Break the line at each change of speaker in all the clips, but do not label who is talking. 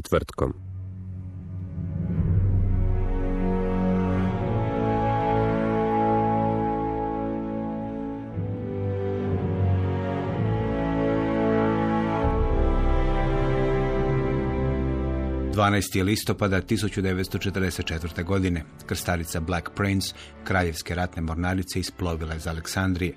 Četvrtkom.
Dvanaest je listopada 1944. godine. Krstarica Black Prince, kraljevske ratne mornarice, isplovila iz Aleksandrije.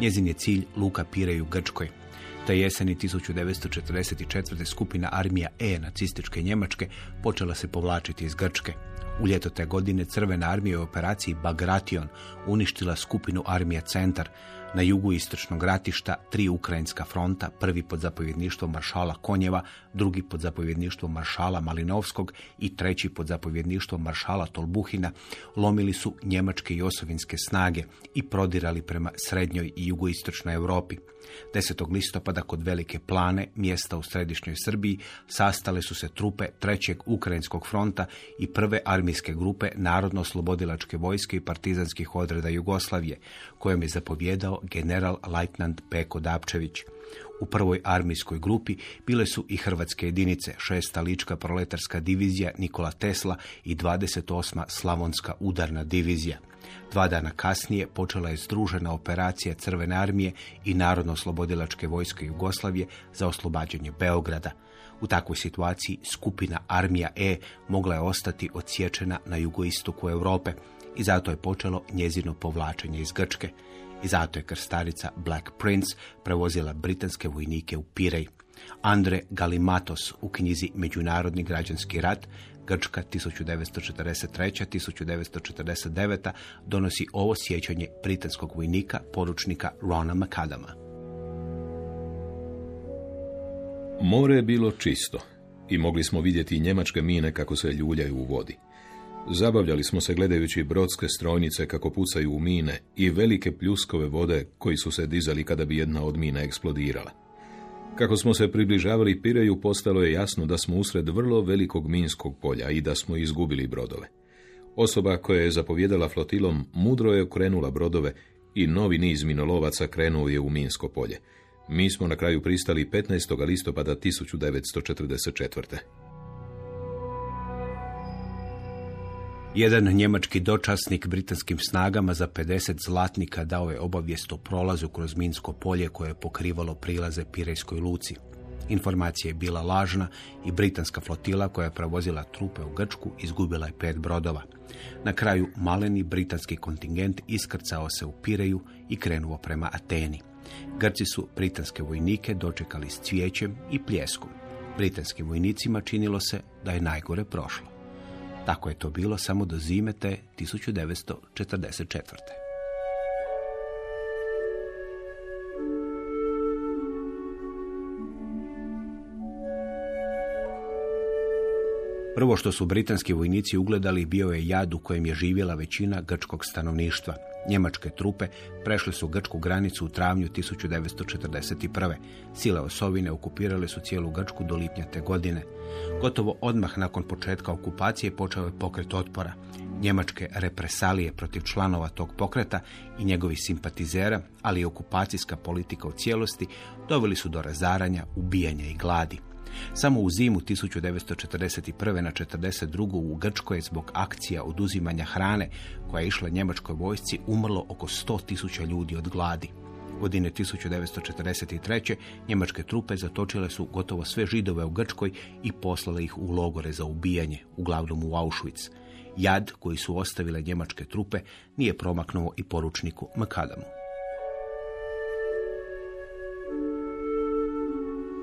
Njezin je cilj Luka Pirej u Grčkoj. Te jeseni 1944. skupina armija E nacističke Njemačke počela se povlačiti iz Grčke. U ljeto te godine Crvena armija u operaciji Bagration uništila skupinu armija Centar na jugu istočnog ratišta tri ukrajinska fronta, prvi pod zapovjedništvom maršala Konjeva, drugi pod zapovjedništvom maršala Malinovskog i treći pod zapovjedništvom maršala Tolbuhina, lomili su njemačke i osovinske snage i prodirali prema srednjoj i jugoistočnoj Europi. 10. listopada kod Velike plane, mjesta u središnjoj Srbiji, sastale su se trupe trećeg Ukrajinskog fronta i prve armijske grupe Narodno-oslobodilačke vojske i partizanskih odreda Jugoslavije, kojom je zapovjedao general lajtnant Peko Dapčević. U prvoj armijskoj grupi bile su i hrvatske jedinice, šesta lička proletarska divizija Nikola Tesla i 28. slavonska udarna divizija. Dva dana kasnije počela je združena operacija Crvene armije i Narodno-oslobodilačke vojske Jugoslavije za oslobađanje Beograda. U takvoj situaciji skupina Armija E mogla je ostati odsječena na jugoistoku Europe i zato je počelo njezino povlačenje iz Grčke. I zato je krstarica Black Prince prevozila britanske vojnike u Pirej. Andre Galimatos u knjizi Međunarodni građanski rat Grčka 1943-1949 donosi ovo sjećanje britanskog vojnika, poručnika Rona McAdama.
More je bilo čisto i mogli smo vidjeti njemačke mine kako se ljuljaju u vodi. Zabavljali smo se gledajući brodske strojnice kako pucaju u mine i velike pljuskove vode koji su se dizali kada bi jedna od mina eksplodirala. Kako smo se približavali Pireju, postalo je jasno da smo usred vrlo velikog minskog polja i da smo izgubili brodove. Osoba koja je zapovjedala flotilom mudro je okrenula brodove i novi niz minolovaca krenuo je u minsko polje. Mi smo na kraju pristali 15. listopada 1944.
Jedan njemački dočasnik britanskim snagama za 50 zlatnika dao je obavijest o prolazu kroz minsko polje koje je pokrivalo prilaze Pirejskoj luci. Informacija je bila lažna i britanska flotila koja je prevozila trupe u Grčku izgubila je pet brodova. Na kraju maleni britanski kontingent iskrcao se u Pireju i krenuo prema Ateni. Grci su britanske vojnike dočekali s cvijećem i pljeskom. Britanskim vojnicima činilo se da je najgore prošlo. Tako je to bilo samo do zime te 1944. Prvo što su britanski vojnici ugledali bio je jad u kojem je živjela većina grčkog stanovništva. Njemačke trupe prešle su grčku granicu u travnju 1941. Sile osovine okupirale su cijelu Grčku do lipnja te godine. Gotovo odmah nakon početka okupacije počeo je pokret otpora. Njemačke represalije protiv članova tog pokreta i njegovih simpatizera, ali i okupacijska politika u cijelosti, doveli su do razaranja, ubijanja i gladi. Samo u zimu 1941. na 1942. u Grčkoj je zbog akcija oduzimanja hrane koja je išla njemačkoj vojsci umrlo oko 100.000 ljudi od gladi. Godine 1943. njemačke trupe zatočile su gotovo sve židove u Grčkoj i poslale ih u logore za ubijanje, uglavnom u Auschwitz. Jad koji su ostavile njemačke trupe nije promaknuo i poručniku Makadamu.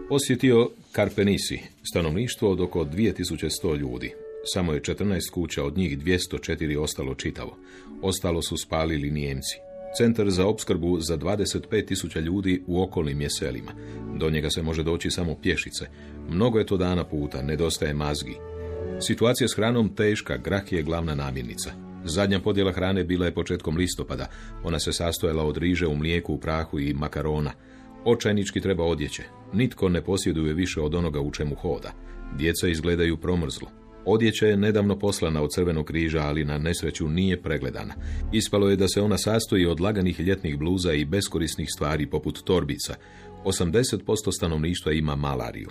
Posjetio Karpenisi, stanovništvo od oko 2100 ljudi. Samo je 14 kuća, od njih 204 ostalo čitavo. Ostalo su spalili Nijemci. Centar za opskrbu za 25.000 ljudi u okolnim je selima. Do njega se može doći samo pješice. Mnogo je to dana puta, nedostaje mazgi. Situacija s hranom teška, grah je glavna namirnica. Zadnja podjela hrane bila je početkom listopada. Ona se sastojala od riže u mlijeku, u prahu i makarona. Očajnički treba odjeće. Nitko ne posjeduje više od onoga u čemu hoda. Djeca izgledaju promrzlo. Odjeća je nedavno poslana od Crvenog križa, ali na nesreću nije pregledana. Ispalo je da se ona sastoji od laganih ljetnih bluza i beskorisnih stvari poput torbica. 80% stanovništva ima malariju.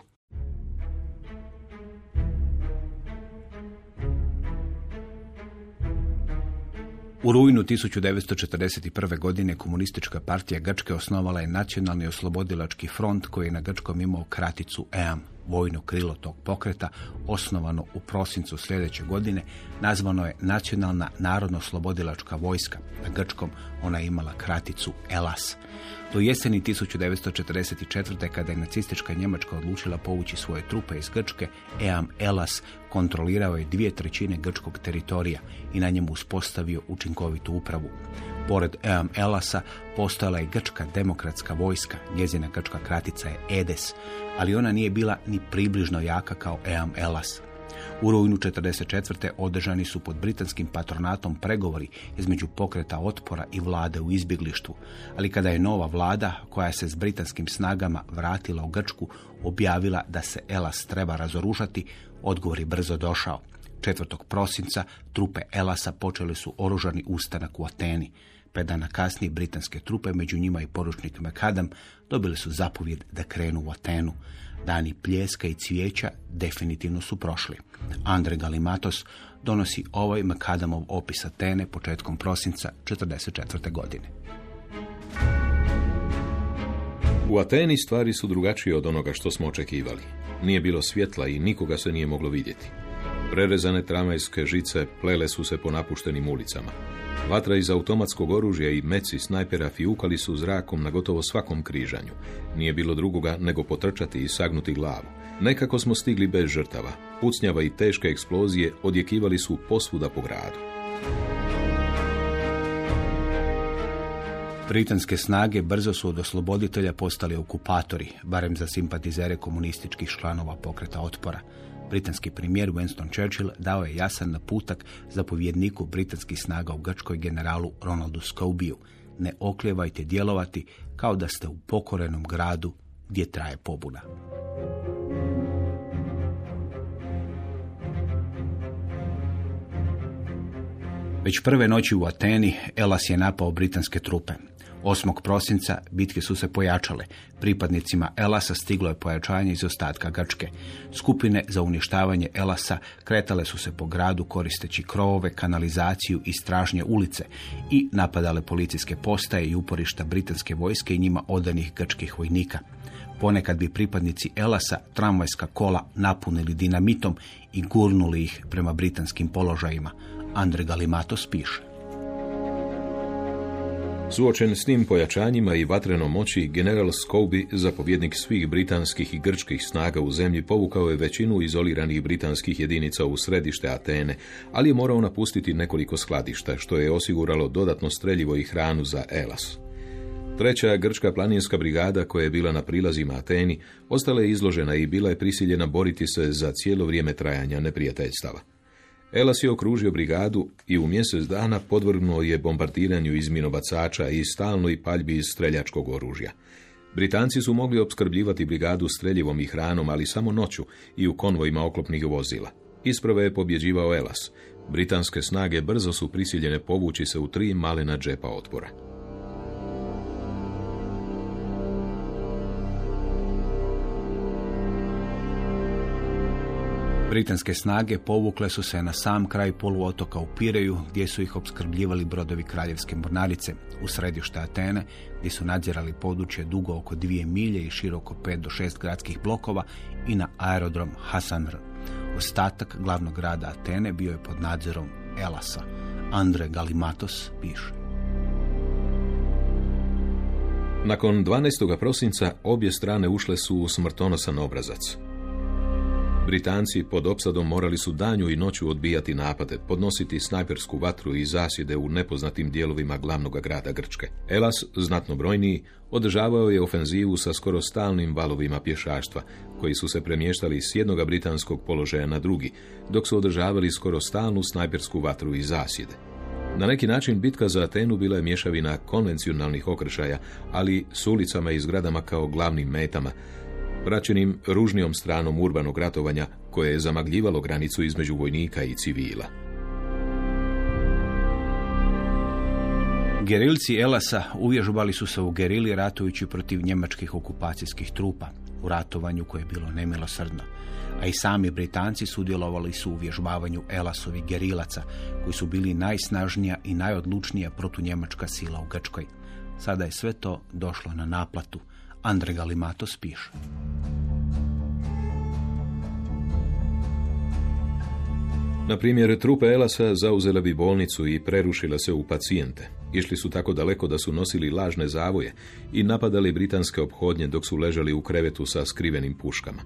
U rujnu 1941. godine komunistička partija Grčke osnovala je nacionalni oslobodilački front koji je na Grčkom imao kraticu EAM. Vojno krilo tog pokreta, osnovano u prosincu sljedeće godine, nazvano je Nacionalna narodno-slobodilačka vojska. Na Grčkom ona je imala kraticu ELAS. Do jeseni 1944. kada je nacistička Njemačka odlučila povući svoje trupe iz Grčke, EAM ELAS kontrolirao je dvije trećine grčkog teritorija i na njemu uspostavio učinkovitu upravu. Pored EAM ELAS-a postojala je grčka demokratska vojska, njezina grčka kratica je EDES, ali ona nije bila ni približno jaka kao EAM ELAS. U rujnu 1944. održani su pod britanskim patronatom pregovori između pokreta otpora i vlade u izbjeglištvu, ali kada je nova vlada, koja se s britanskim snagama vratila u Grčku, objavila da se Elas treba razoružati, odgovor je brzo došao. 4. prosinca trupe Elasa počeli su oružani ustanak u Ateni. Pet dana kasnije britanske trupe, među njima i poručnik McAdam, dobili su zapovjed da krenu u Atenu. Dani pljeska i cvijeća definitivno su prošli. Andre Galimatos donosi ovaj Makadamov opis Atene početkom prosinca 1944. godine.
U Ateni stvari su drugačije od onoga što smo očekivali. Nije bilo svjetla i nikoga se nije moglo vidjeti. Prerezane tramvajske žice plele su se po napuštenim ulicama. Vatra iz automatskog oružja i meci snajpera fiukali su zrakom na gotovo svakom križanju. Nije bilo drugoga nego potrčati i sagnuti glavu. Nekako smo stigli bez žrtava. Pucnjava i teške eksplozije odjekivali su posvuda po gradu.
Britanske snage brzo su od osloboditelja postali okupatori, barem za simpatizere komunističkih članova pokreta otpora. Britanski premijer Winston Churchill dao je jasan naputak zapovjedniku britanskih snaga u Grčkoj generalu Ronaldu Scobiju. Ne okljevajte djelovati kao da ste u pokorenom gradu gdje traje pobuna. Već prve noći u Ateni Elas je napao britanske trupe. 8. prosinca bitke su se pojačale. Pripadnicima Elasa stiglo je pojačanje iz ostatka Grčke. Skupine za uništavanje Elasa kretale su se po gradu koristeći krovove, kanalizaciju i stražnje ulice i napadale policijske postaje i uporišta britanske vojske i njima odanih grčkih vojnika. Ponekad bi pripadnici Elasa tramvajska kola napunili dinamitom i gurnuli ih prema britanskim položajima. Andre Galimatos piše.
Suočen s tim pojačanjima i vatrenom moći, general Scobie, zapovjednik svih britanskih i grčkih snaga u zemlji, povukao je većinu izoliranih britanskih jedinica u središte Atene, ali je morao napustiti nekoliko skladišta, što je osiguralo dodatno streljivo i hranu za Elas. Treća grčka planinska brigada koja je bila na prilazima Ateni ostala je izložena i bila je prisiljena boriti se za cijelo vrijeme trajanja neprijateljstava. Elas je okružio brigadu i u mjesec dana podvrgnuo je bombardiranju iz minobacača i stalnoj paljbi iz streljačkog oružja. Britanci su mogli opskrbljivati brigadu streljivom i hranom, ali samo noću i u konvojima oklopnih vozila. Isprve je pobjeđivao Elas. Britanske snage brzo su prisiljene povući se u tri malena džepa otpora.
Britanske snage povukle su se na sam kraj poluotoka u Pireju, gdje su ih opskrbljivali brodovi kraljevske mornarice, u središte Atene, gdje su nadzirali područje dugo oko dvije milje i široko pet do šest gradskih blokova i na aerodrom Hasanr. Ostatak glavnog grada Atene bio je pod nadzorom Elasa. Andre Galimatos piše.
Nakon 12. prosinca obje strane ušle su u smrtonosan obrazac. Britanci pod opsadom morali su danju i noću odbijati napade, podnositi snajpersku vatru i zasjede u nepoznatim dijelovima glavnog grada Grčke. Elas, znatno brojniji, održavao je ofenzivu sa skoro stalnim valovima pješaštva, koji su se premještali s jednog britanskog položaja na drugi, dok su održavali skoro stalnu snajpersku vatru i zasjede. Na neki način bitka za Atenu bila je mješavina konvencionalnih okršaja, ali s ulicama i zgradama kao glavnim metama, praćenim ružnijom stranom urbanog ratovanja koje je zamagljivalo granicu između vojnika i civila.
Gerilci Elasa uvježbali su se u gerili ratujući protiv njemačkih okupacijskih trupa, u ratovanju koje je bilo nemilosrdno. A i sami Britanci sudjelovali su u uvježbavanju Elasovih gerilaca, koji su bili najsnažnija i najodlučnija protunjemačka sila u Grčkoj. Sada je sve to došlo na naplatu. Andre Galimatos piše.
Na primjer, trupe Elasa zauzele bi bolnicu i prerušile se u pacijente. Išli su tako daleko da su nosili lažne zavoje i napadali britanske ophodnje dok su ležali u krevetu sa skrivenim puškama.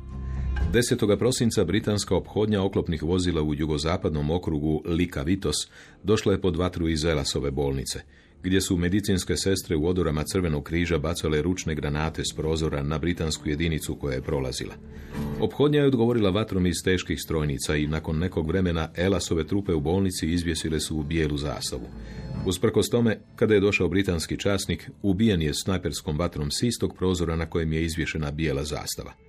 10. prosinca britanska ophodnja oklopnih vozila u jugozapadnom okrugu Lika Vitos došla je pod vatru iz Elasove bolnice – gdje su medicinske sestre u odorama Crvenog križa bacale ručne granate s prozora na britansku jedinicu koja je prolazila. Ophodnja je odgovorila vatrom iz teških strojnica i nakon nekog vremena Elasove trupe u bolnici izvjesile su u bijelu zastavu. Usprkos tome, kada je došao britanski časnik, ubijen je snajperskom vatrom s istog prozora na kojem je izvješena bijela zastava.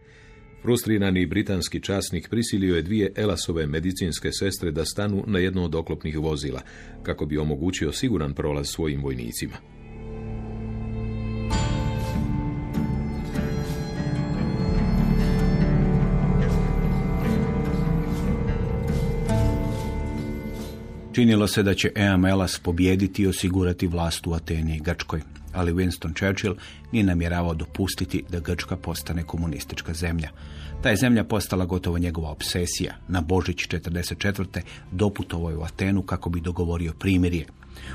Frustrirani britanski časnik prisilio je dvije Elasove medicinske sestre da stanu na jedno od oklopnih vozila, kako bi omogućio siguran prolaz svojim vojnicima.
Činilo se da će Eam Elas pobijediti i osigurati vlast u Ateni i Grčkoj, ali Winston Churchill nije namjeravao dopustiti da Grčka postane komunistička zemlja. Ta je zemlja postala gotovo njegova obsesija. Na Božić 44. doputovao je u Atenu kako bi dogovorio primirje.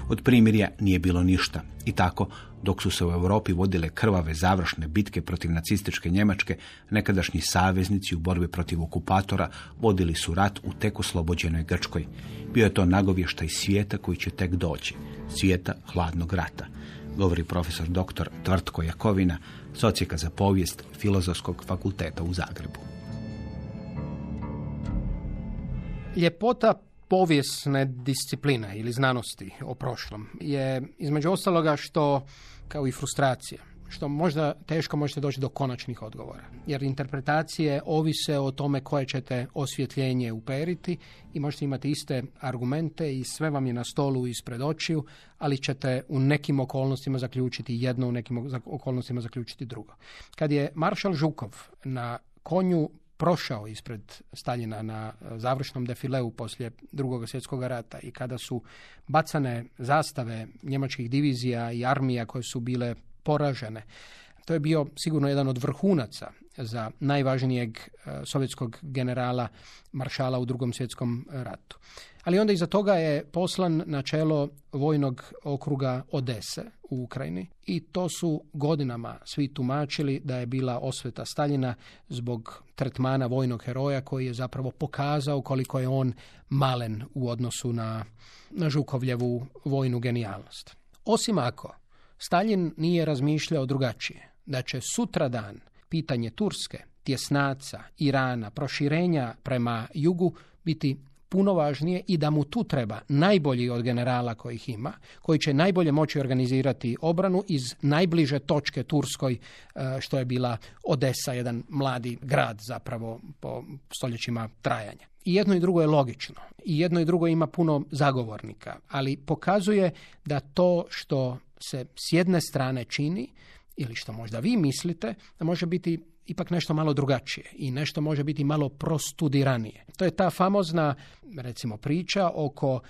Od primirja nije bilo ništa. I tako, dok su se u Europi vodile krvave završne bitke protiv nacističke Njemačke, nekadašnji saveznici u borbi protiv okupatora vodili su rat u tek oslobođenoj Grčkoj. Bio je to nagovještaj svijeta koji će tek doći. Svijeta hladnog rata govori profesor dr. Tvrtko Jakovina, socijeka za povijest Filozofskog fakulteta u Zagrebu.
Ljepota povijesne discipline ili znanosti o prošlom je između ostaloga što, kao i frustracija, što možda teško možete doći do konačnih odgovora. Jer interpretacije ovise o tome koje ćete osvjetljenje uperiti i možete imati iste argumente i sve vam je na stolu ispred očiju, ali ćete u nekim okolnostima zaključiti jedno, u nekim okolnostima zaključiti drugo. Kad je Maršal Žukov na konju prošao ispred Staljina na završnom defileu poslije drugog svjetskog rata i kada su bacane zastave njemačkih divizija i armija koje su bile poražene. To je bio sigurno jedan od vrhunaca za najvažnijeg e, sovjetskog generala maršala u drugom svjetskom ratu. Ali onda iza toga je poslan na čelo vojnog okruga Odese u Ukrajini i to su godinama svi tumačili da je bila osveta Staljina zbog tretmana vojnog heroja koji je zapravo pokazao koliko je on malen u odnosu na, na Žukovljevu vojnu genijalnost. Osim ako Stalin nije razmišljao drugačije, da će sutradan pitanje Turske, tjesnaca, Irana, proširenja prema jugu biti puno važnije i da mu tu treba najbolji od generala kojih ima, koji će najbolje moći organizirati obranu iz najbliže točke Turskoj, e, što je bila Odesa, jedan mladi grad zapravo po stoljećima trajanja. I jedno i drugo je logično. I jedno i drugo ima puno zagovornika, ali pokazuje da to što se s jedne strane čini ili što možda vi mislite da može biti ipak nešto malo drugačije i nešto može biti malo prostudiranije. To je ta famozna, recimo, priča oko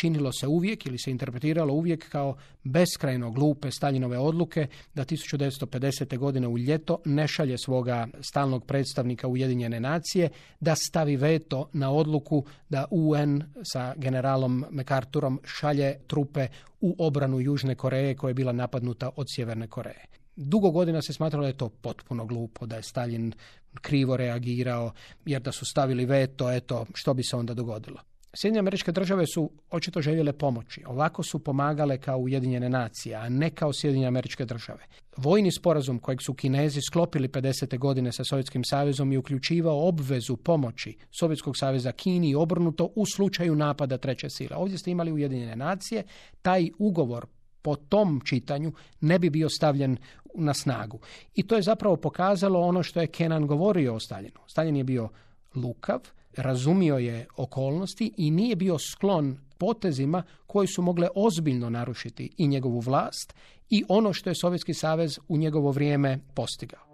činilo se uvijek ili se interpretiralo uvijek kao beskrajno glupe Staljinove odluke da 1950. godine u ljeto ne šalje svoga stalnog predstavnika Ujedinjene nacije da stavi veto na odluku da UN sa generalom MacArthurom šalje trupe u obranu Južne Koreje koja je bila napadnuta od Sjeverne Koreje. Dugo godina se smatralo da je to potpuno glupo, da je Stalin krivo reagirao, jer da su stavili veto, eto, što bi se onda dogodilo. Sjedinje američke države su očito željele pomoći. Ovako su pomagale kao Ujedinjene nacije, a ne kao Sjedinjene američke države. Vojni sporazum kojeg su Kinezi sklopili 50. godine sa Sovjetskim savezom je uključivao obvezu pomoći Sovjetskog saveza Kini i obrnuto u slučaju napada treće sile. Ovdje ste imali Ujedinjene nacije, taj ugovor po tom čitanju ne bi bio stavljen na snagu. I to je zapravo pokazalo ono što je Kenan govorio o Staljinu. Stalin je bio lukav, razumio je okolnosti i nije bio sklon potezima koji su mogle ozbiljno narušiti i njegovu vlast i ono što je Sovjetski savez u njegovo vrijeme postigao.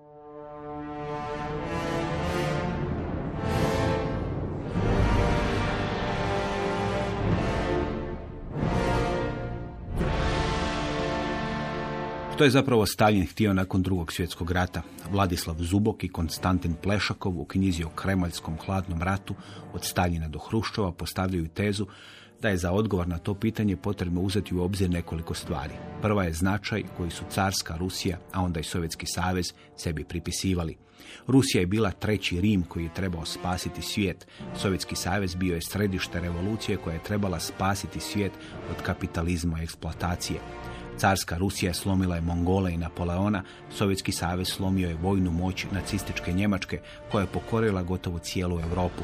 Što je zapravo Stalin htio nakon drugog svjetskog rata? Vladislav Zubok i Konstantin Plešakov u knjizi o Kremaljskom hladnom ratu od Staljina do Hruščova postavljaju tezu da je za odgovor na to pitanje potrebno uzeti u obzir nekoliko stvari. Prva je značaj koji su carska Rusija, a onda i Sovjetski savez sebi pripisivali. Rusija je bila treći Rim koji je trebao spasiti svijet. Sovjetski savez bio je središte revolucije koja je trebala spasiti svijet od kapitalizma i eksploatacije. Carska Rusija slomila je Mongola i Napoleona, Sovjetski savez slomio je vojnu moć nacističke Njemačke koja je pokorila gotovo cijelu Europu.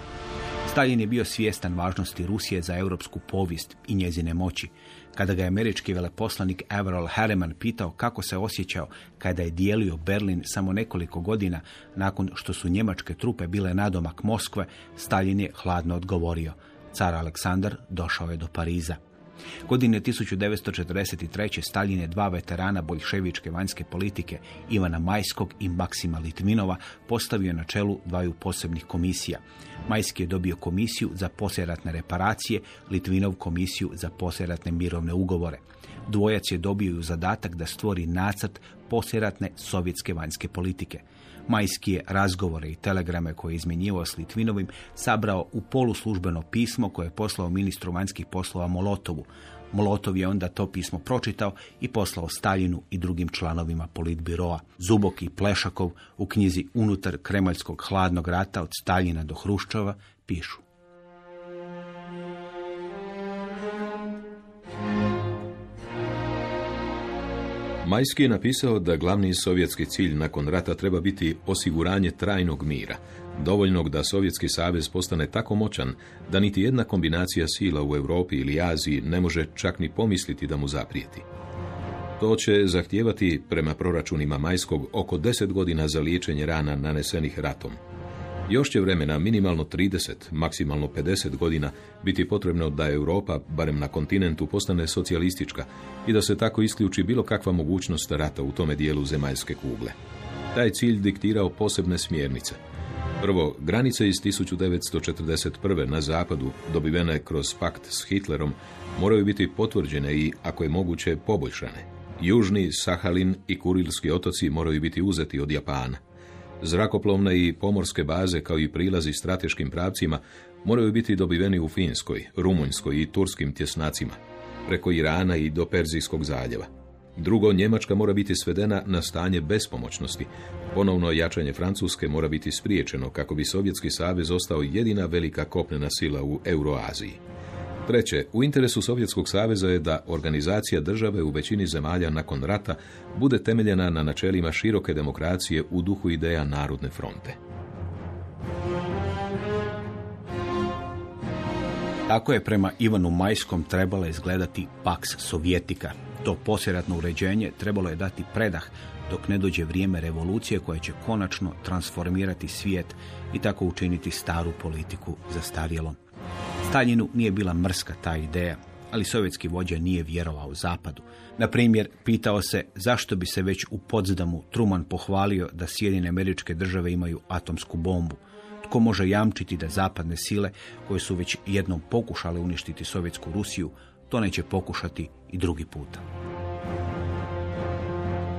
Stalin je bio svjestan važnosti Rusije za europsku povijest i njezine moći. Kada ga je američki veleposlanik Averell Harriman pitao kako se osjećao kada je dijelio Berlin samo nekoliko godina nakon što su njemačke trupe bile nadomak Moskve, Stalin je hladno odgovorio. Car Aleksandar došao je do Pariza. Godine 1943. Stalin je dva veterana boljševičke vanjske politike, Ivana Majskog i Maksima Litvinova, postavio na čelu dvaju posebnih komisija. Majski je dobio komisiju za posjeratne reparacije, Litvinov komisiju za posjeratne mirovne ugovore. Dvojac je dobio zadatak da stvori nacrt posjeratne sovjetske vanjske politike. Majski je razgovore i telegrame koje je izmjenjivao s Litvinovim sabrao u poluslužbeno pismo koje je poslao ministru vanjskih poslova Molotovu. Molotov je onda to pismo pročitao i poslao Staljinu i drugim članovima politbiroa. Zubok i Plešakov u knjizi Unutar Kremaljskog hladnog rata od Staljina do Hruščova pišu.
Majski je napisao da glavni sovjetski cilj nakon rata treba biti osiguranje trajnog mira, dovoljnog da Sovjetski savez postane tako moćan da niti jedna kombinacija sila u Europi ili Aziji ne može čak ni pomisliti da mu zaprijeti. To će zahtijevati, prema proračunima Majskog, oko 10 godina za liječenje rana nanesenih ratom. Još će vremena, minimalno 30, maksimalno 50 godina, biti potrebno da Europa, barem na kontinentu, postane socijalistička i da se tako isključi bilo kakva mogućnost rata u tome dijelu zemaljske kugle. Taj cilj diktirao posebne smjernice. Prvo, granice iz 1941. na zapadu, dobivene kroz pakt s Hitlerom, moraju biti potvrđene i, ako je moguće, poboljšane. Južni, Sahalin i Kurilski otoci moraju biti uzeti od Japana. Zrakoplovne i pomorske baze kao i prilazi strateškim pravcima moraju biti dobiveni u Finskoj, Rumunjskoj i turskim tjesnacima, preko Irana i do Perzijskog zaljeva. Drugo, Njemačka mora biti svedena na stanje bespomoćnosti. Ponovno jačanje Francuske mora biti spriječeno kako bi Sovjetski savez ostao jedina velika kopnena sila u Euroaziji. Treće, u interesu Sovjetskog saveza je da organizacija države u većini zemalja nakon rata bude temeljena na načelima široke demokracije u duhu ideja Narodne fronte.
Tako je prema Ivanu Majskom trebala izgledati Pax Sovjetika. To posjeratno uređenje trebalo je dati predah dok ne dođe vrijeme revolucije koja će konačno transformirati svijet i tako učiniti staru politiku za starjelom. Staljinu nije bila mrska ta ideja. ali sovjetski vođa nije vjerovao zapadu. Na primjer, pitao se zašto bi se već u Potsdamu Truman pohvalio da Sjedine američke države imaju atomsku bombu. Tko može jamčiti da zapadne sile, koje su već jednom pokušale uništiti sovjetsku Rusiju, to neće pokušati i drugi puta.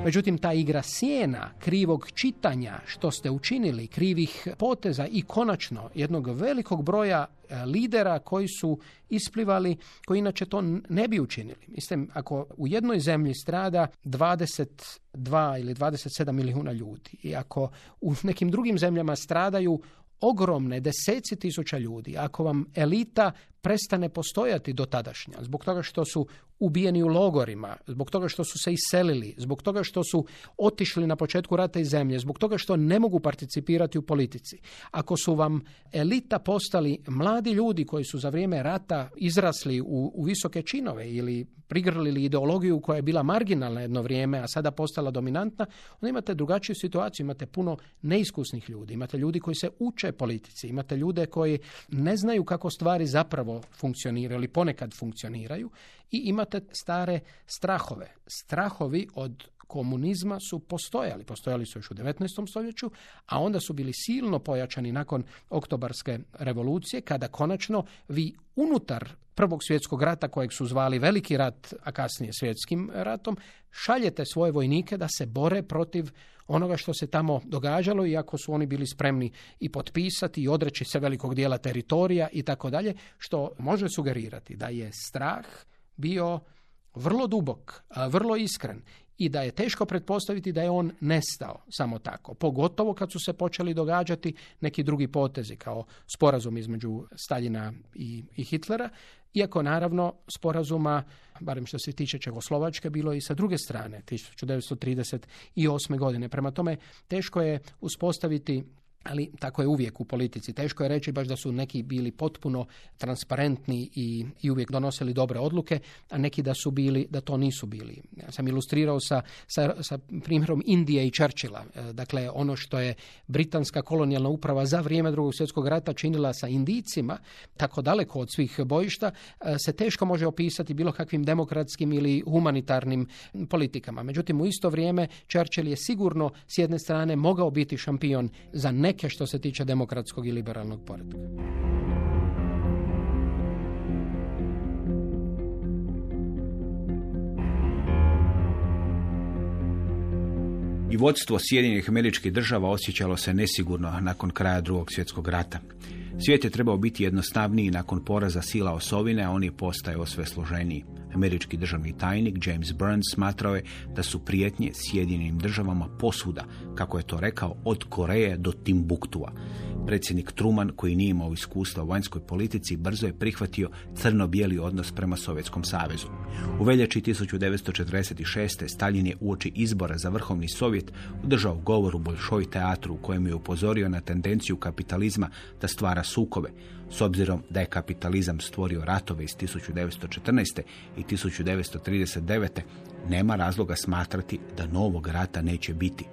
Međutim, ta igra sjena, krivog čitanja, što ste učinili, krivih poteza i konačno jednog velikog broja e, lidera koji su isplivali, koji inače to ne bi učinili. Mislim, ako u jednoj zemlji strada 22 ili 27 milijuna ljudi i ako u nekim drugim zemljama stradaju ogromne deseci tisuća ljudi, ako vam elita prestane postojati do tadašnja, zbog toga što su ubijeni u logorima, zbog toga što su se iselili, zbog toga što su otišli na početku rata iz zemlje, zbog toga što ne mogu participirati u politici. Ako su vam elita postali mladi ljudi koji su za vrijeme rata izrasli u, u visoke činove ili prigrlili ideologiju koja je bila marginalna jedno vrijeme, a sada postala dominantna, onda imate drugačiju situaciju, imate puno neiskusnih ljudi, imate ljudi koji se uče politici, imate ljude koji ne znaju kako stvari zapravo funkcioniraju ili ponekad funkcioniraju i imate stare strahove. Strahovi od komunizma su postojali. Postojali su još u 19. stoljeću, a onda su bili silno pojačani nakon oktobarske revolucije, kada konačno vi unutar Prvog svjetskog rata, kojeg su zvali Veliki rat, a kasnije svjetskim ratom, šaljete svoje vojnike da se bore protiv onoga što se tamo događalo, iako su oni bili spremni i potpisati i odreći se velikog dijela teritorija i tako dalje, što može sugerirati da je strah bio vrlo dubok, vrlo iskren i da je teško pretpostaviti da je on nestao samo tako. Pogotovo kad su se počeli događati neki drugi potezi kao sporazum između Staljina i, i Hitlera, iako naravno sporazuma, barem što se tiče Čegoslovačke, bilo i sa druge strane 1938. godine. Prema tome teško je uspostaviti ali tako je uvijek u politici. Teško je reći baš da su neki bili potpuno transparentni i, i uvijek donosili dobre odluke, a neki da su bili, da to nisu bili. Ja sam ilustrirao sa, sa, sa primjerom Indije i Churchilla. E, dakle, ono što je britanska kolonijalna uprava za vrijeme drugog svjetskog rata činila sa Indijcima, tako daleko od svih bojišta, e, se teško može opisati bilo kakvim demokratskim ili humanitarnim politikama. Međutim, u isto vrijeme Churchill je sigurno s jedne strane mogao biti šampion za ne neke što se tiče demokratskog i liberalnog poredka.
I vodstvo Sjedinjenih američkih država osjećalo se nesigurno nakon kraja drugog svjetskog rata. Svijet je trebao biti jednostavniji nakon poraza sila osovine, a on je sve složeniji. Američki državni tajnik James Burns smatrao je da su prijetnje Sjedinjenim državama posuda, kako je to rekao, od Koreje do Timbuktua. Predsjednik Truman, koji nije imao iskustva u vanjskoj politici, brzo je prihvatio crno-bijeli odnos prema Sovjetskom savezu. U veljači 1946. Stalin je uoči izbora za vrhovni sovjet održao govor u Bolšoj teatru u kojem je upozorio na tendenciju kapitalizma da stvara sukove, s obzirom da je kapitalizam stvorio ratove iz 1914. i 1939. nema razloga smatrati da novog rata neće biti.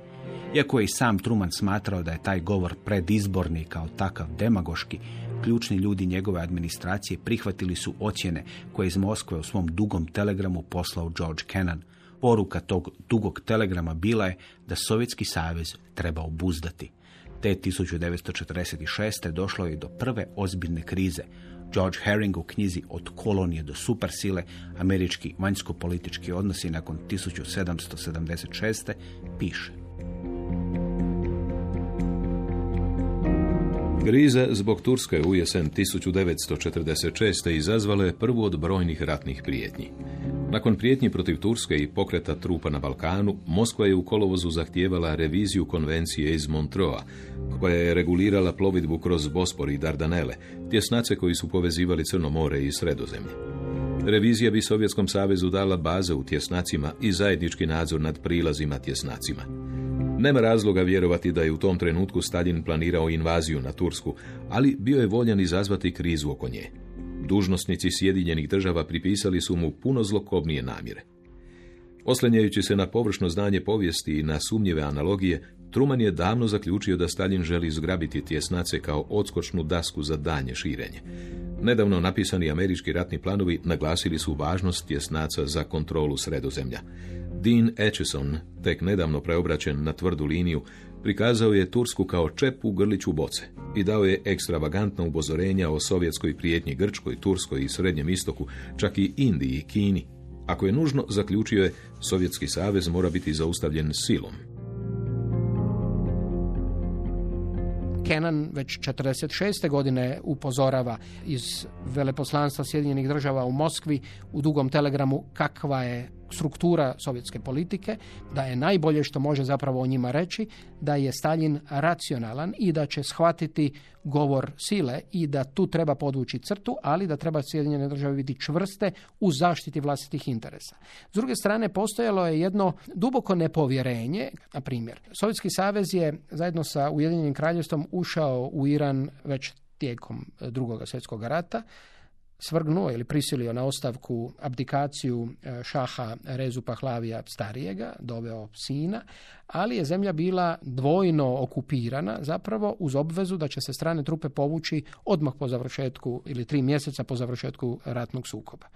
Iako je i sam Truman smatrao da je taj govor predizborni kao takav demagoški, ključni ljudi njegove administracije prihvatili su ocjene koje iz Moskve u svom dugom telegramu poslao George Kennan. Poruka tog dugog telegrama bila je da Sovjetski savez treba obuzdati. Te 1946. došlo je do prve ozbiljne krize. George Herring u knjizi Od kolonije do supersile, američki vanjsko-politički odnosi nakon 1776. piše.
Kriza zbog Turske u jesen 1946. izazvala je prvu od brojnih ratnih prijetnji. Nakon prijetnji protiv Turske i pokreta trupa na Balkanu, Moskva je u kolovozu zahtijevala reviziju konvencije iz Montroa, koja je regulirala plovidbu kroz Bospor i Dardanele, tjesnace koji su povezivali Crno more i Sredozemlje. Revizija bi Sovjetskom savezu dala baze u tjesnacima i zajednički nadzor nad prilazima tjesnacima. Nema razloga vjerovati da je u tom trenutku Stalin planirao invaziju na Tursku, ali bio je voljan izazvati krizu oko nje. Dužnosnici Sjedinjenih država pripisali su mu puno zlokobnije namjere. Oslanjajući se na površno znanje povijesti i na sumnjive analogije, Truman je davno zaključio da Stalin želi zgrabiti tjesnace kao odskočnu dasku za danje širenje. Nedavno napisani američki ratni planovi naglasili su važnost tjesnaca za kontrolu sredozemlja. Dean Acheson, tek nedavno preobraćen na tvrdu liniju, prikazao je Tursku kao čep u grliću boce i dao je ekstravagantna upozorenja o sovjetskoj prijetnji Grčkoj, Turskoj i Srednjem istoku, čak i Indiji i Kini. Ako je nužno, zaključio je, Sovjetski savez mora biti zaustavljen silom.
Kennan već 46. godine upozorava iz veleposlanstva Sjedinjenih država u Moskvi u dugom telegramu kakva je struktura sovjetske politike, da je najbolje što može zapravo o njima reći, da je Stalin racionalan i da će shvatiti govor sile i da tu treba podvući crtu, ali da treba Sjedinjene države biti čvrste u zaštiti vlastitih interesa. S druge strane, postojalo je jedno duboko nepovjerenje, na primjer, Sovjetski savez je zajedno sa Ujedinjenim kraljevstvom ušao u Iran već tijekom drugog svjetskog rata, svrgnuo ili prisilio na ostavku abdikaciju e, šaha Rezu Pahlavija starijega, doveo sina, ali je zemlja bila dvojno okupirana zapravo uz obvezu da će se strane trupe povući odmah po završetku ili tri mjeseca po završetku ratnog sukoba.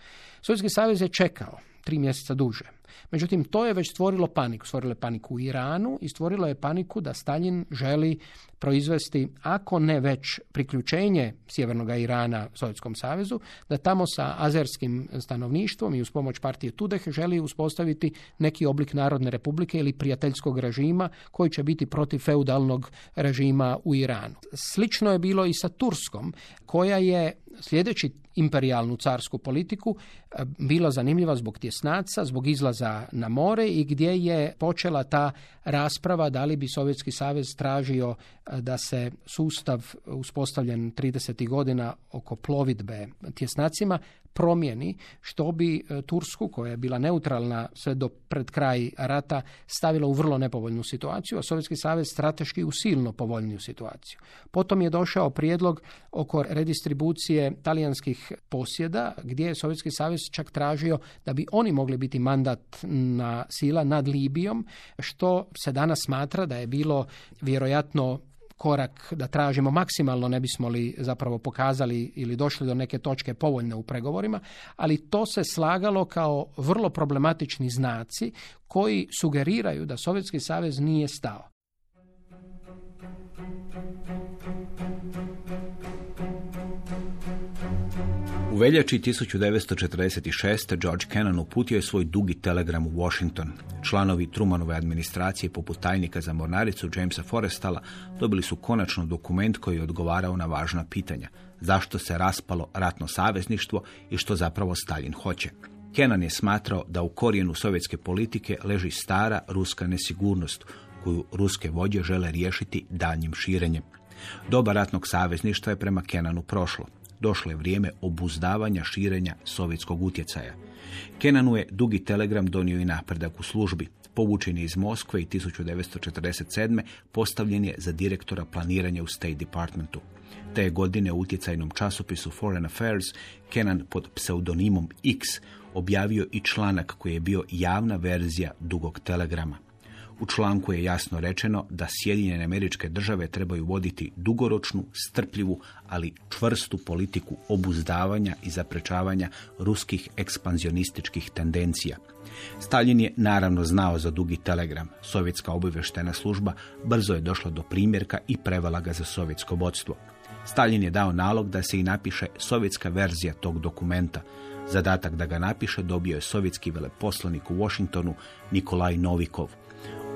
Sovjetski savez je čekao tri mjeseca duže. Međutim, to je već stvorilo paniku. Stvorilo je paniku u Iranu i stvorilo je paniku da Stalin želi proizvesti, ako ne već priključenje Sjevernog Irana Sovjetskom savezu, da tamo sa azerskim stanovništvom i uz pomoć partije Tudeh želi uspostaviti neki oblik Narodne republike ili prijateljskog režima koji će biti protiv feudalnog režima u Iranu. Slično je bilo i sa Turskom, koja je sljedeći imperijalnu carsku politiku e, bila zanimljiva zbog tjesnaca, zbog izlaza na more i gdje je počela ta rasprava da li bi Sovjetski savez tražio e, da se sustav uspostavljen 30. godina oko plovidbe tjesnacima promijeni, što bi e, Tursku, koja je bila neutralna sve do pred kraj rata, stavila u vrlo nepovoljnu situaciju, a Sovjetski savez strateški u silno povoljniju situaciju. Potom je došao prijedlog oko redistribucije talijanskih posjeda, gdje je Sovjetski savez čak tražio da bi oni mogli biti mandat na sila nad Libijom, što se danas smatra da je bilo vjerojatno korak da tražimo maksimalno ne bismo li zapravo pokazali ili došli do neke točke povoljne u pregovorima, ali to se slagalo kao vrlo problematični znaci koji sugeriraju da Sovjetski savez nije stao.
U veljači 1946. George Kennan uputio je svoj dugi telegram u Washington. Članovi Trumanove administracije poput tajnika za mornaricu Jamesa Forestala dobili su konačno dokument koji je odgovarao na važna pitanja. Zašto se raspalo ratno savezništvo i što zapravo Stalin hoće. Kennan je smatrao da u korijenu sovjetske politike leži stara ruska nesigurnost koju ruske vođe žele riješiti daljnjim širenjem. Doba ratnog savezništva je prema Kenanu prošlo došlo je vrijeme obuzdavanja širenja sovjetskog utjecaja. Kenanu je dugi telegram donio i napredak u službi. Povučen je iz Moskve i 1947. postavljen je za direktora planiranja u State Departmentu. Te godine u utjecajnom časopisu Foreign Affairs Kenan pod pseudonimom X objavio i članak koji je bio javna verzija dugog telegrama. U članku je jasno rečeno da Sjedinjene američke države trebaju voditi dugoročnu, strpljivu, ali čvrstu politiku obuzdavanja i zaprečavanja ruskih ekspanzionističkih tendencija. Stalin je naravno znao za dugi telegram. Sovjetska obavještajna služba brzo je došla do primjerka i prevela ga za sovjetsko vodstvo. Stalin je dao nalog da se i napiše sovjetska verzija tog dokumenta. Zadatak da ga napiše dobio je sovjetski veleposlanik u Washingtonu Nikolaj Novikov.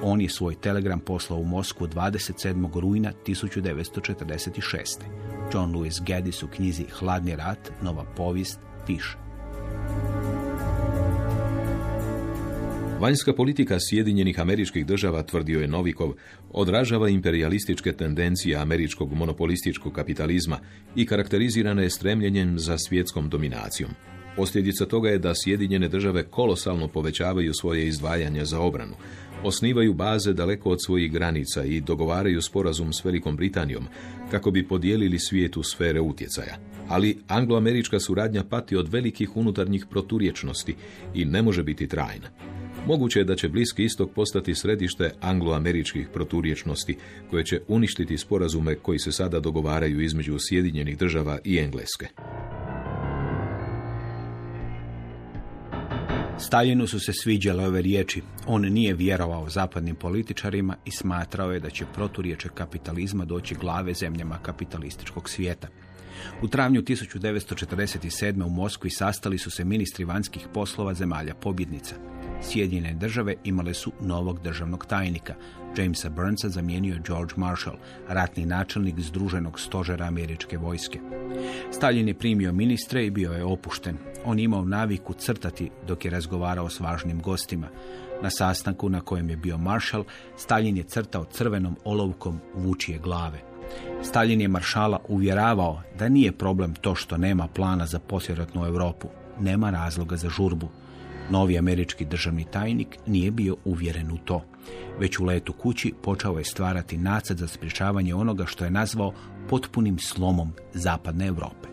On je svoj telegram poslao u Moskvu 27. rujna 1946. John Lewis Gaddis u knjizi Hladni rat, nova povijest, piše.
Vanjska politika Sjedinjenih američkih država, tvrdio je Novikov, odražava imperialističke tendencije američkog monopolističkog kapitalizma i karakterizirana je stremljenjem za svjetskom dominacijom. Posljedica toga je da Sjedinjene države kolosalno povećavaju svoje izdvajanja za obranu, osnivaju baze daleko od svojih granica i dogovaraju sporazum s Velikom Britanijom kako bi podijelili svijet u sfere utjecaja. Ali angloamerička suradnja pati od velikih unutarnjih proturječnosti i ne može biti trajna. Moguće je da će Bliski istok postati središte angloameričkih proturječnosti koje će uništiti sporazume koji se sada dogovaraju između Sjedinjenih država i Engleske.
Staljinu su se sviđale ove riječi. On nije vjerovao zapadnim političarima i smatrao je da će proturječe kapitalizma doći glave zemljama kapitalističkog svijeta. U travnju 1947. u Moskvi sastali su se ministri vanjskih poslova zemalja pobjednica. Sjedinjene države imale su novog državnog tajnika. Jamesa Burnsa zamijenio je George Marshall, ratni načelnik združenog stožera američke vojske. Stalin je primio ministre i bio je opušten. On je imao naviku crtati dok je razgovarao s važnim gostima. Na sastanku na kojem je bio Marshall, Stalin je crtao crvenom olovkom vučije glave. Stalin je maršala uvjeravao da nije problem to što nema plana za posljedatnu Europu. Nema razloga za žurbu. Novi američki državni tajnik nije bio uvjeren u to. Već u letu kući počeo je stvarati nacrt za sprječavanje onoga što je nazvao potpunim slomom zapadne Europe.